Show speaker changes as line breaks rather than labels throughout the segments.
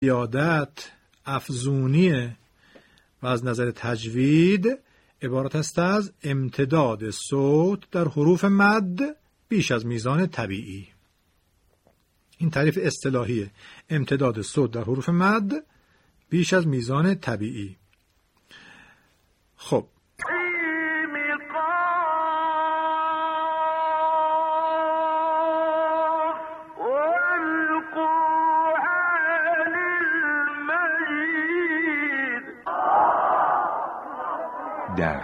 زیادت افزونی و از نظر تجوید عبارت است از امتداد صوت در حروف مد بیش از میزان طبیعی. این تعریف اصطلاحی امتداد صوت در حروف مد بیش از میزان طبیعی. خب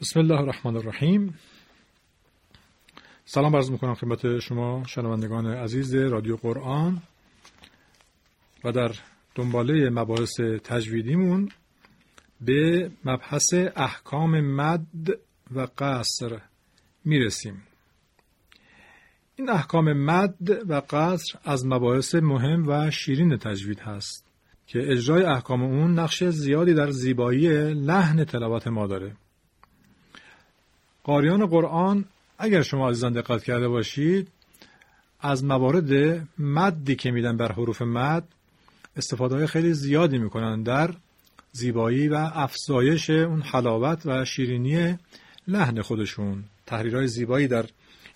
بسم الله الرحمن الرحیم. سلام عرض می‌کنم خدمت شما شنوندگان عزیز رادیو قرآن و در دنباله مباحث تجویدیمون به مبحث احکام مد و قصر می‌رسیم. این احکام مد و قصر از مباحث مهم و شیرین تجوید هست که اجرای احکام اون نقش زیادی در زیبایی لحن تلاوت ما داره. قاریان قرآن اگر شما عزیزان دقت کرده باشید از موارد مدی که میدن بر حروف مد استفاده های خیلی زیادی می‌کنن در زیبایی و افزایش اون حلاوت و شیرینی لحن خودشون. تحریرهای زیبایی در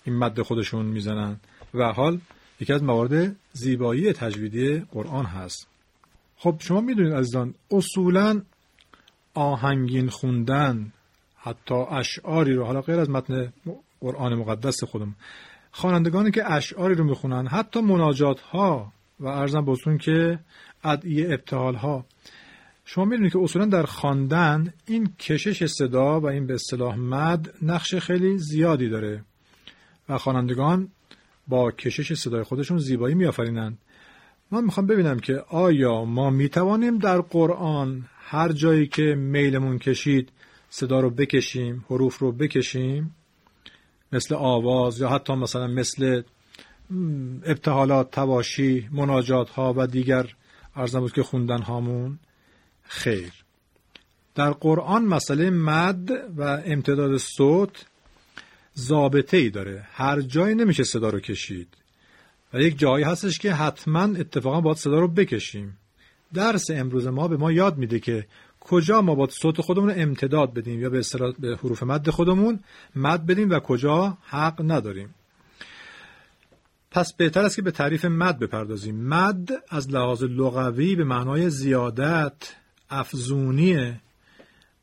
این مد خودشون می‌زنن. و حال یکی از موارد زیبایی تجویدی قرآن هست. خب شما می‌دونید عزیزان اصولا آهنگین خوندن حتی اشعاری رو حالا غیر از متن قرآن مقدس خودم خوانندگانی که اشعاری رو می‌خونن حتی مناجات ها و ارزم بسون که ادعیه ابتحال ها شما می‌دونید که اصولا در خواندن این کشش صدا و این به اصطلاح مد نقش خیلی زیادی داره و خوانندگان با کشش صدای خودشون زیبایی میآفرینند من می‌خوام ببینم که آیا ما می‌توانیم در قرآن هر جایی که میلمون کشید صدا رو بکشیم حروف رو بکشیم مثل آواز یا حتی مثلا مثل ابتحالات تواشی مناجات ها و دیگر ارزم بود که خوندن هامون خیر. در قرآن مسئله مد و امتداد صوت ضابطه ای داره. هر جایی نمیشه صدا رو کشید. و یک جایی هستش که حتما اتفاقا باید صدا رو بکشیم. درس امروز ما به ما یاد میده که کجا ما با صوت خودمون امتداد بدیم یا به به حروف مد خودمون مد بدیم و کجا حق نداریم. پس بهتر است که به تعریف مد بپردازیم. مد از لحاظ لغوی به معنای زیادت افزونی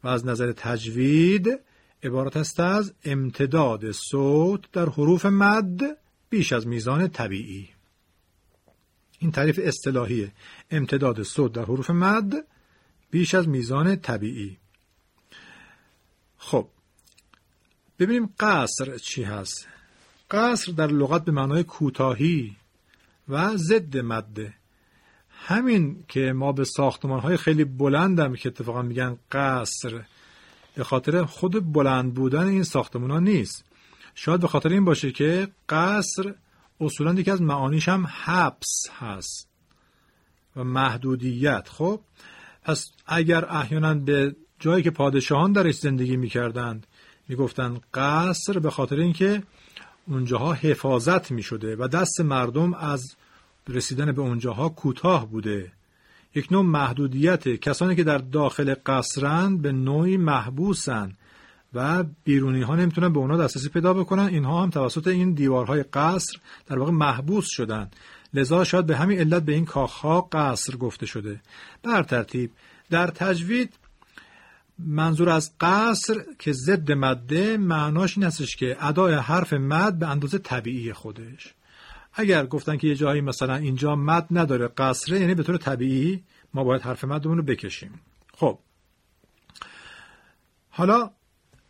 و از نظر تجوید عبارت است از امتداد صوت در حروف مد بیش از میزان طبیعی. این تعریف اصطلاحی امتداد صوت در حروف مد بیش از میزان طبیعی. خب ببینیم قصر چی هست. قصر در لغت به معنای کوتاهی و ضد مده همین که ما به ساختمان های خیلی بلندم که اتفاقا میگن قصر به خاطر خود بلند بودن این ساختمان ها نیست. شاید به خاطر این باشه که قصر اصولا یکی از معانیش هم حبس هست و محدودیت. خب پس اگر احیانا به جایی که پادشاهان درش زندگی می‌کردند می‌گفتند قصر به خاطر اینکه اونجاها حفاظت می‌شده و دست مردم از رسیدن به اونجاها کوتاه بوده. یک نوع محدودیت کسانی که در داخل قصرند به نوعی محبوسن و بیرونی ها نمی‌تونن به اونا دسترسی پیدا بکنن. اینها هم توسط این دیوارهای قصر در واقع محبوس شدن. لذا شاید به همین علت به این کاخها قصر گفته شده. بر ترتیب در تجوید منظور از قصر که ضد مده معناش این هستش که ادای حرف مد به اندازه طبیعی خودش. اگر گفتن که یه جایی مثلا اینجا مد نداره قصره یعنی به طور طبیعی ما باید حرف مدمون رو بکشیم. خب. حالا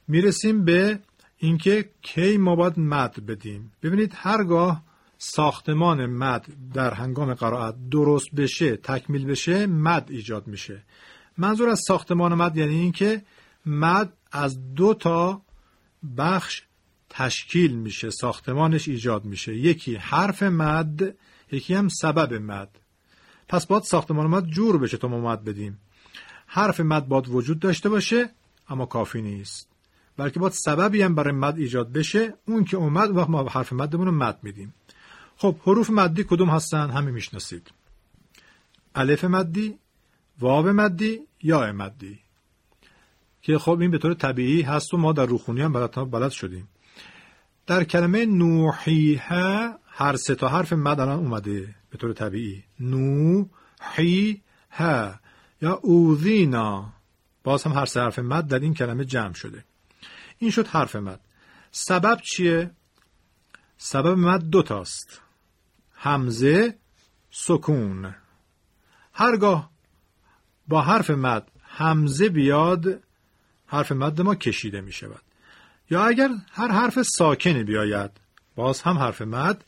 می‌رسیم به اینکه کی ما باید مد بدیم. ببینید هرگاه ساختمان مد در هنگام قرائت درست بشه تکمیل بشه مد ایجاد میشه. منظور از ساختمان مد یعنی اینکه مد از دو تا بخش تشکیل میشه ساختمانش ایجاد میشه. یکی حرف مد یکی هم سبب مد. پس باید ساختمان مد جور بشه تا ما مد بدیم. حرف مد باید وجود داشته باشه اما کافی نیست. بلکه باید سببی هم برای مد ایجاد بشه اون که اومد وقت ما حرف مدمون رو مد میدیم. خب حروف مدی کدوم هستن؟ همه می‌شناسید. الف مدی واو مدی یا مدی. که خب این به طور طبیعی هست و ما در روخونی هم بلد, بلد شدیم. در کلمه نوحیه هر سه تا حرف مد الان اومده به طور طبیعی. نوحیه یا اوذینا. باز هم هر سه حرف مد در این کلمه جمع شده. این شد حرف مد. سبب چیه؟ سبب مد دوتاست همزه سکون. هرگاه با حرف مد همزه بیاد حرف مد ما کشیده می شود. یا اگر هر حرف ساکنی بیاید باز هم حرف مد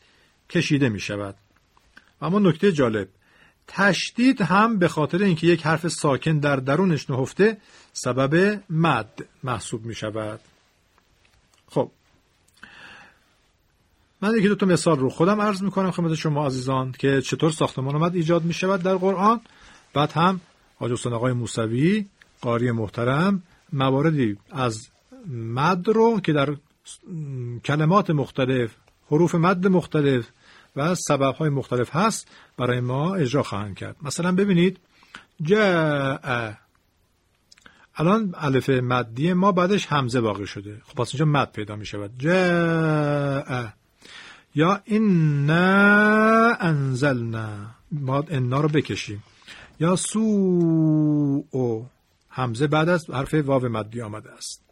کشیده می شود. اما نکته جالب تشدید هم به خاطر اینکه یک حرف ساکن در درونش نهفته سبب مد محسوب می شود. من یکی دو تا مثال رو خودم عرض می کنم خدمت شما عزیزان که چطور ساختمان مد ایجاد می شود در قرآن. بعد هم حاج آقای موسوی قاری محترم مواردی از مد رو که در کلمات مختلف حروف مد مختلف و سبب های مختلف هست برای ما اجرا خواهند کرد. مثلا ببینید جاء الان الف مدی ما بعدش همزه باقی شده. خب پس اینجا مد پیدا می شود جاء یا انا انزلنا ما انا رو بکشیم. یا سو او همزه بعد از حرف واو مدی آمده است.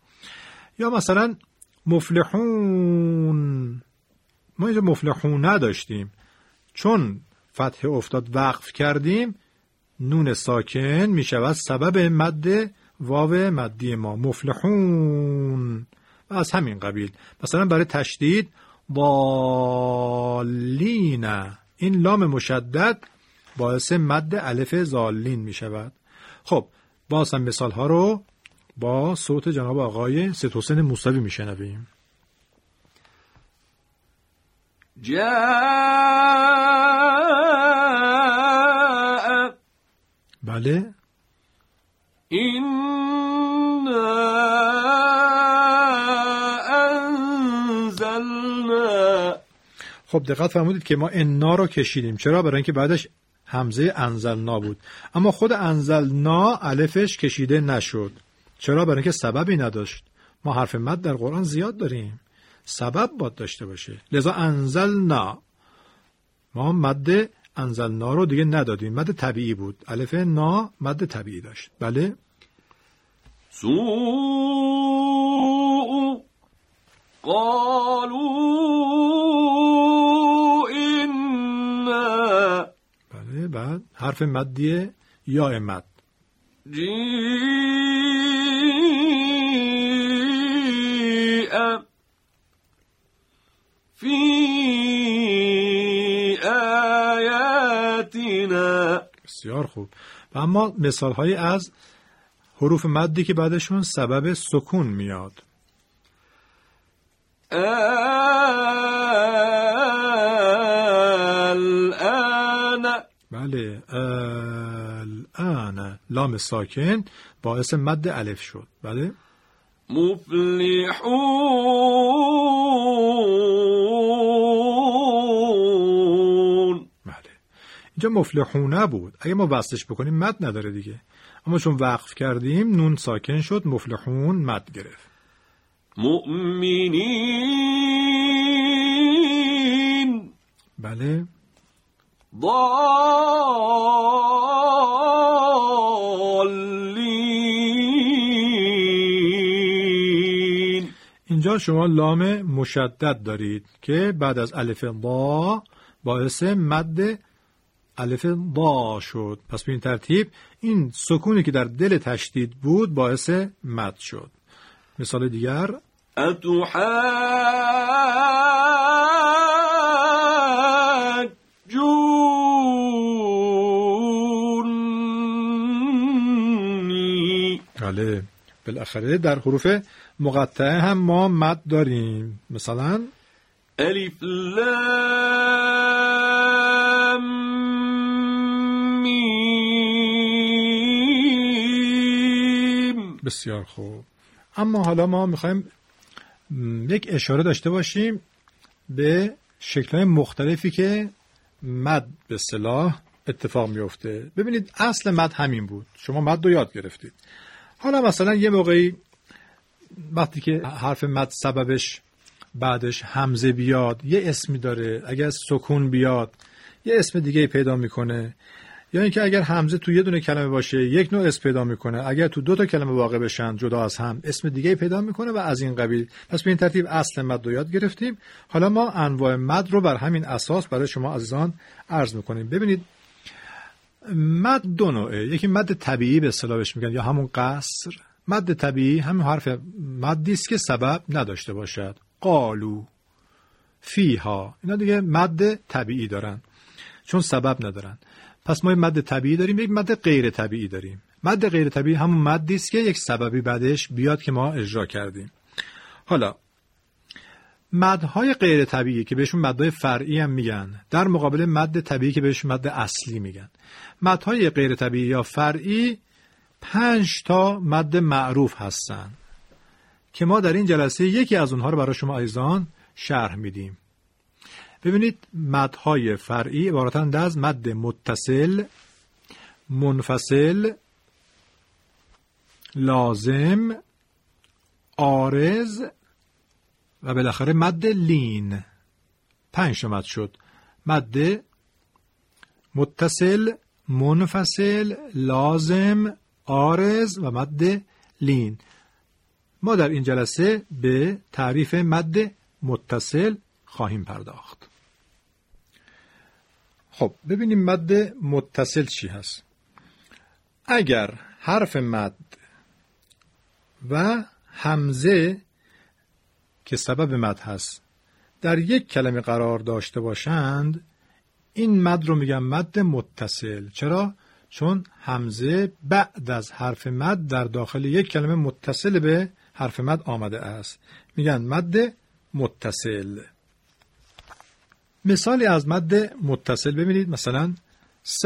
یا مثلا مفلحون ما اینجا مفلحون نداشتیم. چون فتح افتاد وقف کردیم نون ساکن می شود سبب مد واو مدی ما. مفلحون و از همین قبیل. مثلا برای تشدید بالین این لام مشدد باعث مد الف زالین می شود. خب باز هم مثال ها رو با صوت جناب آقای ست حسین موسوی می شنویم.
جاء
بله.
این
خب دقت فرمودید که ما انا رو کشیدیم. چرا؟ برای اینکه بعدش همزه انزلنا بود. اما خود انزلنا الفش کشیده نشد. چرا؟ برای اینکه سببی نداشت. ما حرف مد در قرآن زیاد داریم. سبب باید داشته باشه. لذا انزلنا. ما مد انزلنا رو دیگه ندادیم. مد طبیعی بود. الف نا مد طبیعی داشت. بله؟
سوء قالوا
حرف مدیه یا مد
جيء في آياتنا
بسیار خوب. و اما مثال هایی از حروف مدی که بعدشون سبب سکون میاد.
الآن
بله الان لام ساکن باعث مد الف شد. بله.
مفلحون.
بله. اینجا مفلحونه بود اگه ما بستش بکنیم مد نداره دیگه. اما چون وقف کردیم نون ساکن شد مفلحون مد گرفت.
مؤمنين
بله.
ضالين
اینجا شما لام مشدد دارید که بعد از الف با باعث مد الف با شد. پس به این ترتیب این سکونی که در دل تشدید بود باعث مد شد. مثال دیگر بله بالاخره در حروف مقطعه هم ما مد داریم. مثلا
الف لام میم.
بسیار خوب. اما حالا ما می‌خوایم یک اشاره داشته باشیم به شکلهای مختلفی که مد به صلاح اتفاق میفته ببینید اصل مد همین بود. شما مد رو یاد گرفتید. حالا مثلا یه موقعی وقتی که حرف مد سببش بعدش همزه بیاد یه اسمی داره اگر سکون بیاد یه اسم دیگه پیدا می‌کنه. یا اینکه اگر همزه تو یه دونه کلمه باشه یک نوع اسم پیدا می‌کنه. اگر تو دو تا کلمه واقع بشن جدا از هم اسم دیگه پیدا می‌کنه و از این قبیل. پس به این ترتیب اصل مد رو یاد گرفتیم. حالا ما انواع مد رو بر همین اساس برای شما عزیزان عرض می‌کنیم. ببینید مد دو نوعه. یکی مد طبیعی به اصطلاح میگن یا همون قصر. مد طبیعی همین حرف مدی است که سبب نداشته باشد. قالو فیها. اینا دیگه مد طبیعی دارن چون سبب ندارن. پس ما مد طبیعی داریم یک مد غیر طبیعی داریم. مد غیر طبیعی همون مدی است که یک سببی بعدش بیاد که ما اجرا کردیم. حالا مدهای غیر طبیعی که بهشون مدهای فرعی هم میگن در مقابل مد طبیعی که بهشون مد اصلی میگن. مدهای غیر طبیعی یا فرعی پنج تا مد معروف هستن که ما در این جلسه یکی از اونها رو برای شما عزیزان شرح میدیم. ببینید مدهای فرعی عبارتند از مد متصل منفصل لازم آرز و بالاخره مد لین. پنج شد. مد متصل منفصل لازم آرز و مد لین. ما در این جلسه به تعریف مد متصل خواهیم پرداخت. خب ببینیم مد متصل چی هست. اگر حرف مد و همزه که سبب مد هست. در یک کلمه قرار داشته باشند این مد رو میگن مد متصل. چرا؟ چون همزه بعد از حرف مد در داخل یک کلمه متصل به حرف مد آمده است. میگن مد متصل. مثالی از مد متصل ببینید. مثلا س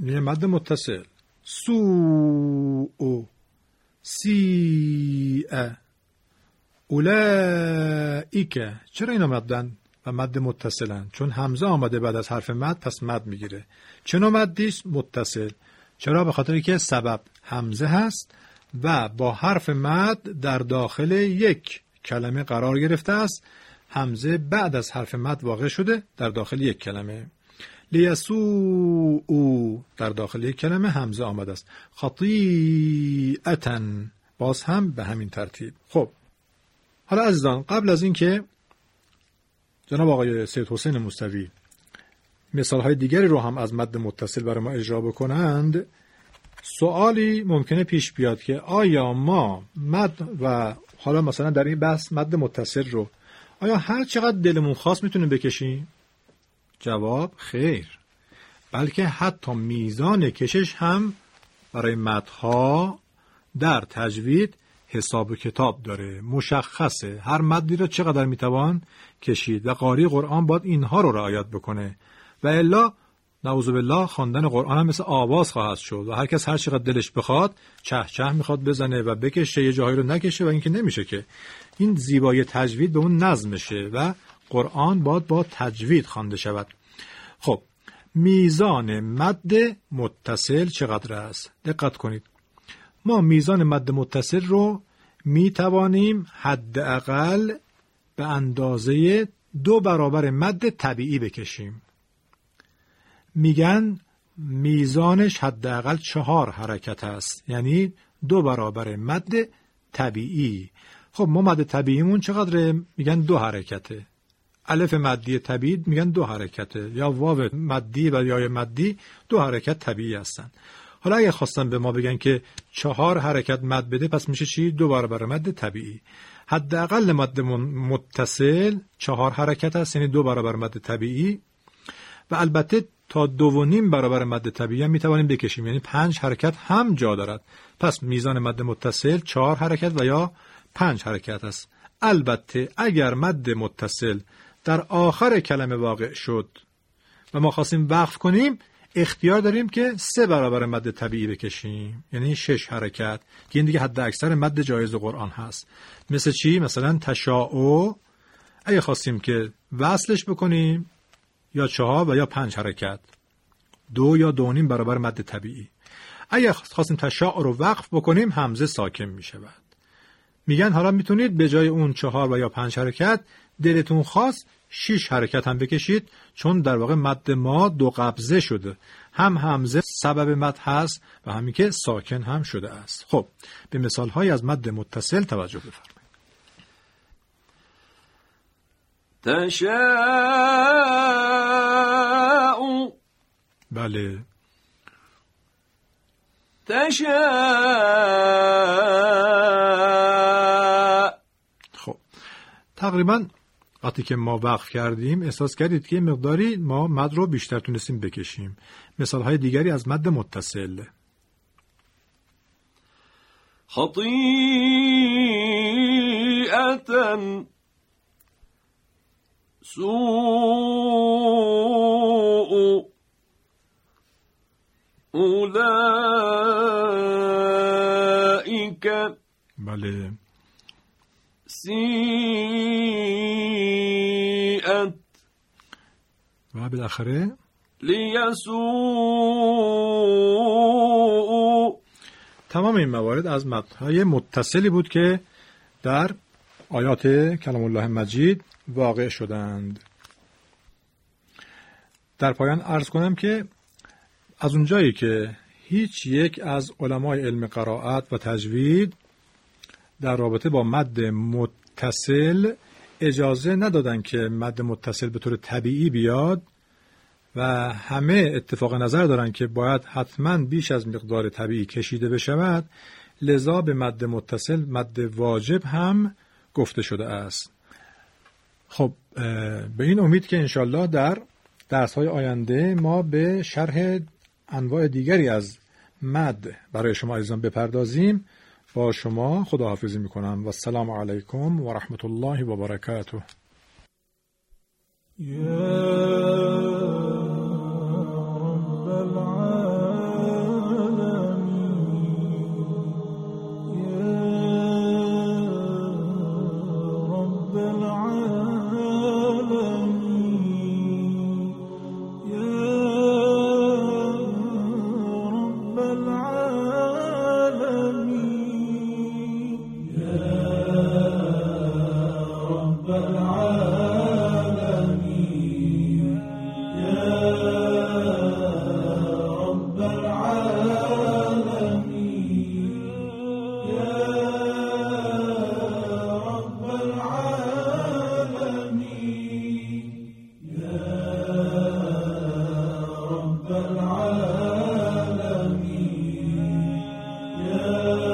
مد متصل. سو او. سی اولئیک چرا اینا مدن و مد متصلن؟ چون همزه آمده بعد از حرف مد پس مد می‌گیره. چه نوع مدی متصل. چرا؟ به خاطر که سبب همزه هست و با حرف مد در داخل یک کلمه قرار گرفته است. همزه بعد از حرف مد واقع شده در داخل یک کلمه. لیسو او در داخل یک کلمه همزه آمده است. خطیعتن باز هم به همین ترتیب. خب. حالا عزیزان قبل از اینکه جناب آقای سید حسین مستوی مثال های دیگری رو هم از مد متصل برای ما اجرا بکنند سوالی ممکنه پیش بیاد که آیا ما مد و حالا مثلا در این بحث مد متصل رو آیا هر چقدر دلمون خواست می‌تونیم بکشیم؟ جواب خیر. بلکه حتی میزان کشش هم برای مدها در تجوید حساب و کتاب داره. مشخصه هر مدی را چقدر می‌توان کشید و قاری قرآن باید اینها رو رعایت بکنه. و الا نعوذ بالله خواندن قرآن هم مثل آواز خواهد شد و هر کس هر چقدر دلش بخواد چه چه می‌خواد بزنه و بکشه یه جاهایی رو نکشه و اینکه نمیشه که. این زیبایی تجوید به اون نظمشه و قرآن باید با تجوید خوانده شود. خب میزان مد متصل چقدر است؟ دقت کنید. ما میزان مد متصل رو می توانیم حداقل به اندازه دو برابر مد طبیعی بکشیم. میگن میزانش حداقل چهار حرکت است یعنی دو برابر مد طبیعی. خب ما مد طبیعیمون چقدره؟ میگن دو حرکته. الف مدی طبیعی میگن دو حرکته یا واو مدی و یا مدی دو حرکت طبیعی هستن. حالا اگه خواستن به ما بگن که چهار حرکت مد بده پس میشه چی؟ دو برابر مد طبیعی. حداقل مد متصل چهار حرکت هست یعنی دو برابر مد طبیعی. و البته تا دو و نیم برابر مد طبیعی هم می‌توانیم بکشیم یعنی پنج حرکت هم جا دارد. پس میزان مد متصل چهار حرکت و یا پنج حرکت است. البته اگر مد متصل در آخر کلمه واقع شد. و ما خواستیم وقف کنیم اختیار داریم که سه برابر مد طبیعی بکشیم. یعنی شش حرکت. که این دیگه حد اکثر مد جایز قرآن هست. مثل چی؟ مثلا تشاعو اگه خواستیم که وصلش بکنیم یا چهار و یا پنج حرکت. دو یا دو نیم برابر مد طبیعی. اگه خواستیم تشاع رو وقف بکنیم همزه ساکن می شود میگن حالا می‌تونید به جای اون چهار و یا پنج حرکت دلتون خواست شیش حرکت هم بکشید چون در واقع مد ما دو قبضه شده. هم همزه سبب مد هست و همین که ساکن هم شده است. خب به مثال های از مد متصل توجه بفرمایید.
تشاء.
بله.
تشاء.
خب تقریبا وقتی که ما وقف کردیم احساس کردید که مقداری ما مد رو بیشتر تونستیم بکشیم. مثال های دیگری از مد متصل.
خطيئة سوء أولئك
بله.
سيئت
و بالاخره
ليسوء
تمام این موارد از مدهای متصلی بود که در آیات کلام الله مجید واقع شدند. در پایان عرض کنم که از اونجایی که هیچ یک از علمای علم قرائت و تجوید در رابطه با مد متصل اجازه ندادن که مد متصل به طور طبیعی بیاد و همه اتفاق نظر دارن که باید حتما بیش از مقدار طبیعی کشیده بشود. لذا به مد متصل مد واجب هم گفته شده است. خب به این امید که انشالله در درس های آینده ما به شرح انواع دیگری از مد برای شما عزیزان بپردازیم. با شما خداحافظی می‌کنم و السلام علیکم و رحمت الله و برکاته.
love.